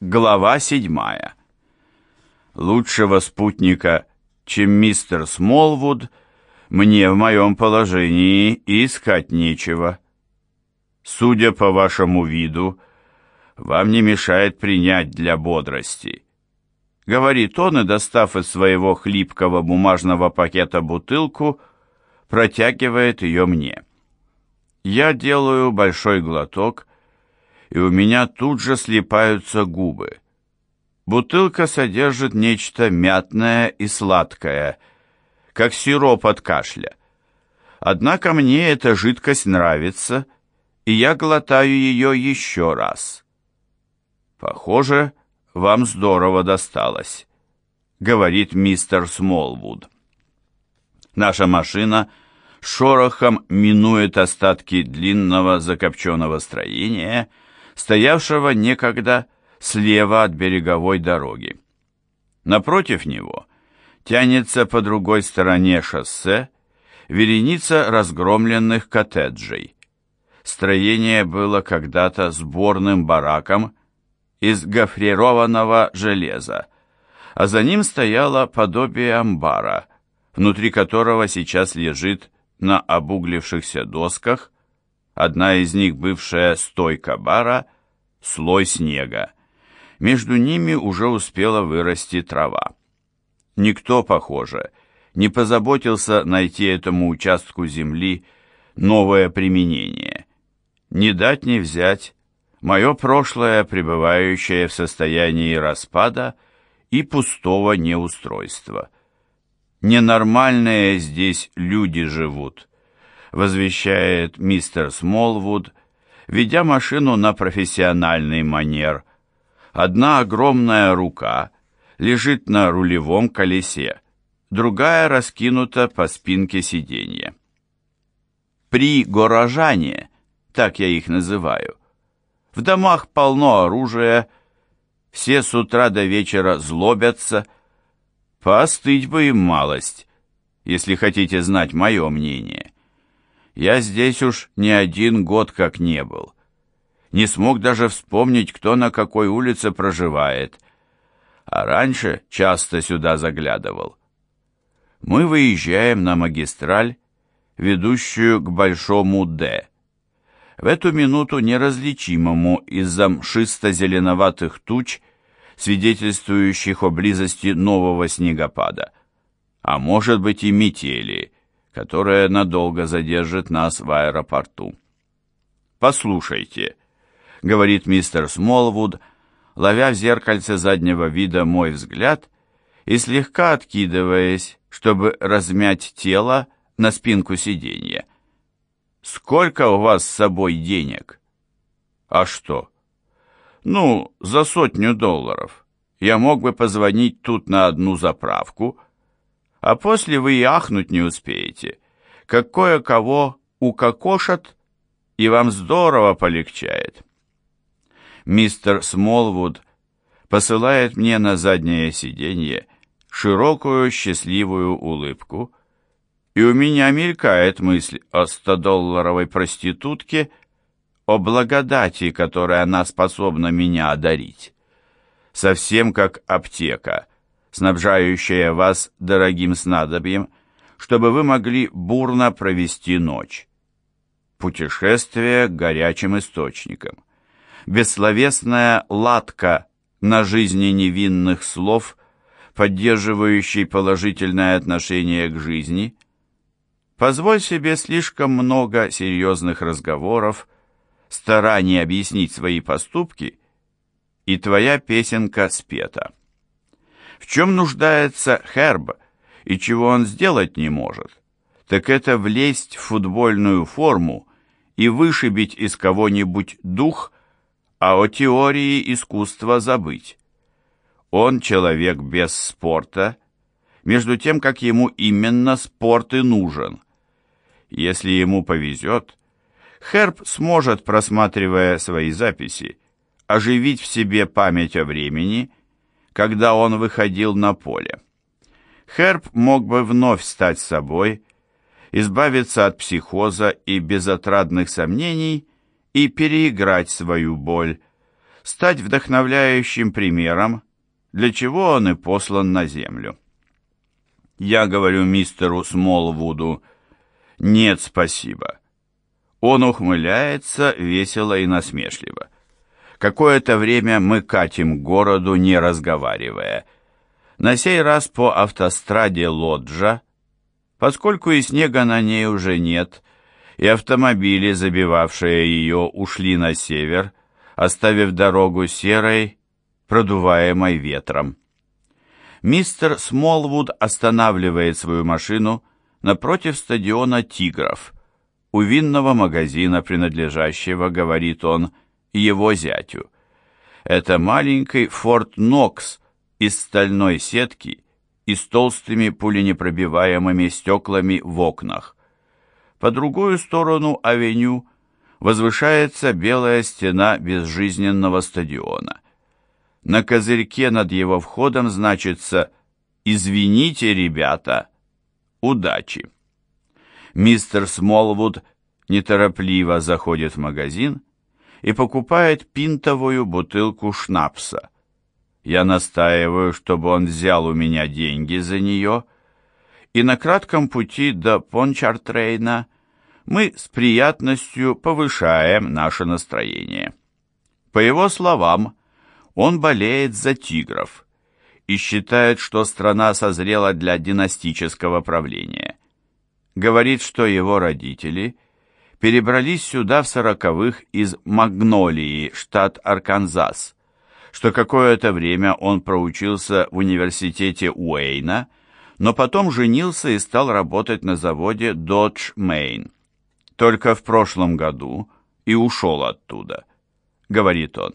Глава седьмая. Лучшего спутника, чем мистер Смолвуд, мне в моем положении искать нечего. Судя по вашему виду, вам не мешает принять для бодрости. Говорит он и, достав из своего хлипкого бумажного пакета бутылку, протягивает ее мне. Я делаю большой глоток и у меня тут же слипаются губы. Бутылка содержит нечто мятное и сладкое, как сироп от кашля. Однако мне эта жидкость нравится, и я глотаю ее еще раз. «Похоже, вам здорово досталось», — говорит мистер Смолвуд. Наша машина шорохом минует остатки длинного закопченного строения — стоявшего некогда слева от береговой дороги. Напротив него тянется по другой стороне шоссе вереница разгромленных коттеджей. Строение было когда-то сборным бараком из гофрированного железа, а за ним стояло подобие амбара, внутри которого сейчас лежит на обуглившихся досках Одна из них бывшая стойка бара, слой снега. Между ними уже успела вырасти трава. Никто, похоже, не позаботился найти этому участку земли новое применение. Не дать не взять мое прошлое, пребывающее в состоянии распада и пустого неустройства. Ненормальные здесь люди живут возвещает мистер Смолвуд, ведя машину на профессиональный манер. Одна огромная рука лежит на рулевом колесе, другая раскинута по спинке сиденья. При горожане, так я их называю, в домах полно оружия, все с утра до вечера злобятся, поостыть бы им малость, если хотите знать мое мнение. Я здесь уж не один год как не был. Не смог даже вспомнить, кто на какой улице проживает. А раньше часто сюда заглядывал. Мы выезжаем на магистраль, ведущую к Большому «Д». В эту минуту неразличимому из-за мшисто-зеленоватых туч, свидетельствующих о близости нового снегопада, а может быть и метели – которая надолго задержит нас в аэропорту. «Послушайте», — говорит мистер Смолвуд, ловя в зеркальце заднего вида мой взгляд и слегка откидываясь, чтобы размять тело на спинку сиденья. «Сколько у вас с собой денег?» «А что?» «Ну, за сотню долларов. Я мог бы позвонить тут на одну заправку», а после вы и ахнуть не успеете, как кое-кого укокошат, и вам здорово полегчает. Мистер Смолвуд посылает мне на заднее сиденье широкую счастливую улыбку, и у меня мелькает мысль о 100-долларовой проститутке, о благодати, которой она способна меня одарить. Совсем как аптека — снабжающая вас дорогим снадобьем, чтобы вы могли бурно провести ночь. Путешествие к горячим источникам. Бессловесная латка на жизни невинных слов, поддерживающий положительное отношение к жизни. Позволь себе слишком много серьезных разговоров, стараний объяснить свои поступки, и твоя песенка спета. В чем нуждается Херб и чего он сделать не может, так это влезть в футбольную форму и вышибить из кого-нибудь дух, а о теории искусства забыть. Он человек без спорта, между тем, как ему именно спорт и нужен. Если ему повезет, Херб сможет, просматривая свои записи, оживить в себе память о времени когда он выходил на поле. Херб мог бы вновь стать собой, избавиться от психоза и безотрадных сомнений и переиграть свою боль, стать вдохновляющим примером, для чего он и послан на землю. Я говорю мистеру Смолвуду, «Нет, спасибо». Он ухмыляется весело и насмешливо. Какое-то время мы катим к городу, не разговаривая. На сей раз по автостраде Лоджа, поскольку и снега на ней уже нет, и автомобили, забивавшие ее, ушли на север, оставив дорогу серой, продуваемой ветром. Мистер Смолвуд останавливает свою машину напротив стадиона «Тигров», у винного магазина, принадлежащего, говорит он, его зятю. Это маленький «Форт Нокс» из стальной сетки и с толстыми пуленепробиваемыми стеклами в окнах. По другую сторону авеню возвышается белая стена безжизненного стадиона. На козырьке над его входом значится «Извините, ребята, удачи». Мистер Смолвуд неторопливо заходит в магазин и покупает пинтовую бутылку шнапса. Я настаиваю, чтобы он взял у меня деньги за нее, и на кратком пути до Пончартрейна мы с приятностью повышаем наше настроение. По его словам, он болеет за тигров и считает, что страна созрела для династического правления. Говорит, что его родители – перебрались сюда в сороковых из Магнолии, штат Арканзас, что какое-то время он проучился в университете Уэйна, но потом женился и стал работать на заводе Dodge Main. Только в прошлом году и ушел оттуда, говорит он.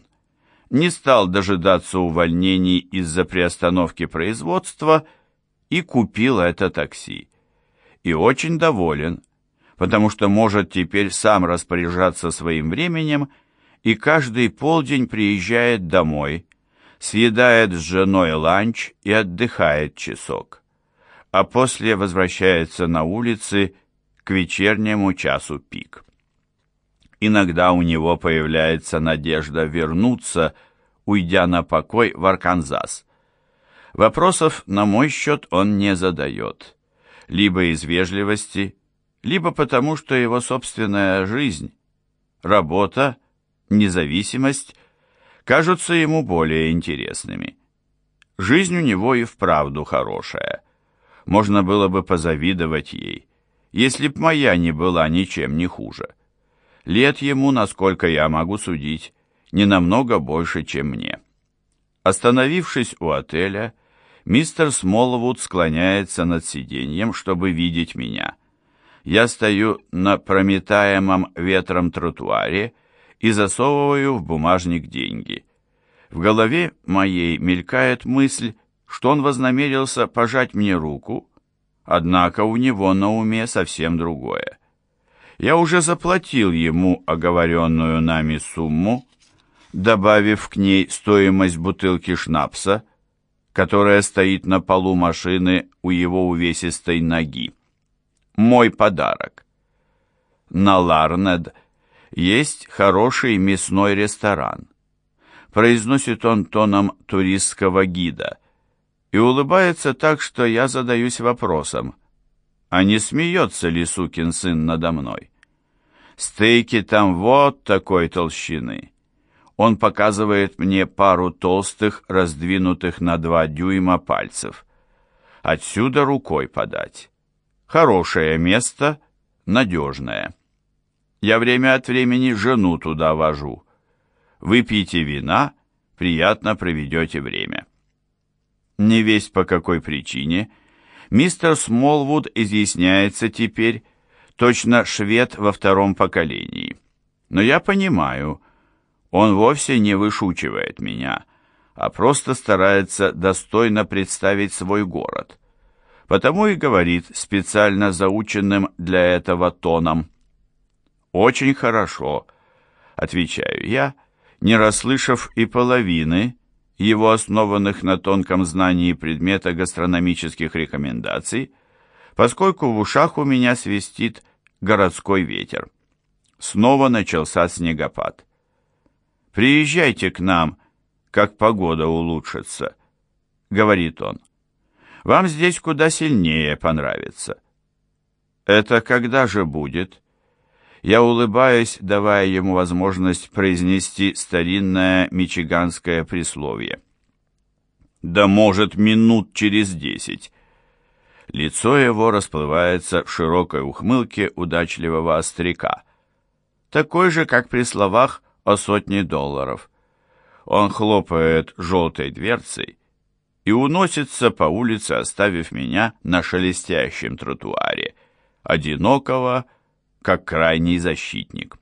Не стал дожидаться увольнений из-за приостановки производства и купил это такси. И очень доволен – потому что может теперь сам распоряжаться своим временем и каждый полдень приезжает домой, съедает с женой ланч и отдыхает часок, а после возвращается на улицы к вечернему часу пик. Иногда у него появляется надежда вернуться, уйдя на покой в Арканзас. Вопросов на мой счет он не задает, либо из вежливости, либо потому, что его собственная жизнь, работа, независимость кажутся ему более интересными. Жизнь у него и вправду хорошая. Можно было бы позавидовать ей, если б моя не была ничем не хуже. Лет ему, насколько я могу судить, не намного больше, чем мне. Остановившись у отеля, мистер Смолвуд склоняется над сиденьем, чтобы видеть меня – я стою на прометаемом ветром тротуаре и засовываю в бумажник деньги. В голове моей мелькает мысль, что он вознамерился пожать мне руку, однако у него на уме совсем другое. Я уже заплатил ему оговоренную нами сумму, добавив к ней стоимость бутылки шнапса, которая стоит на полу машины у его увесистой ноги мой подарок. На Ларнед есть хороший мясной ресторан. Произносит он тоном туристского гида и улыбается так, что я задаюсь вопросом, а не смеется ли сукин сын надо мной? Стейки там вот такой толщины. Он показывает мне пару толстых, раздвинутых на два дюйма пальцев. Отсюда рукой подать. Хорошее место, надежное. Я время от времени жену туда вожу. Выпейте вина, приятно проведете время. Не весть по какой причине, мистер Смолвуд изъясняется теперь, точно швед во втором поколении. Но я понимаю, он вовсе не вышучивает меня, а просто старается достойно представить свой город потому и говорит специально заученным для этого тоном. «Очень хорошо», — отвечаю я, не расслышав и половины его основанных на тонком знании предмета гастрономических рекомендаций, поскольку в ушах у меня свистит городской ветер. Снова начался снегопад. Приезжайте к нам, как погода улучшится, говорит он. Вам здесь куда сильнее понравится. Это когда же будет? Я улыбаюсь, давая ему возможность произнести старинное мичиганское присловие. Да может, минут через десять. Лицо его расплывается в широкой ухмылке удачливого остряка, такой же, как при словах о сотне долларов. Он хлопает желтой дверцей и уносится по улице, оставив меня на шелестящем тротуаре, одинокого, как крайний защитник.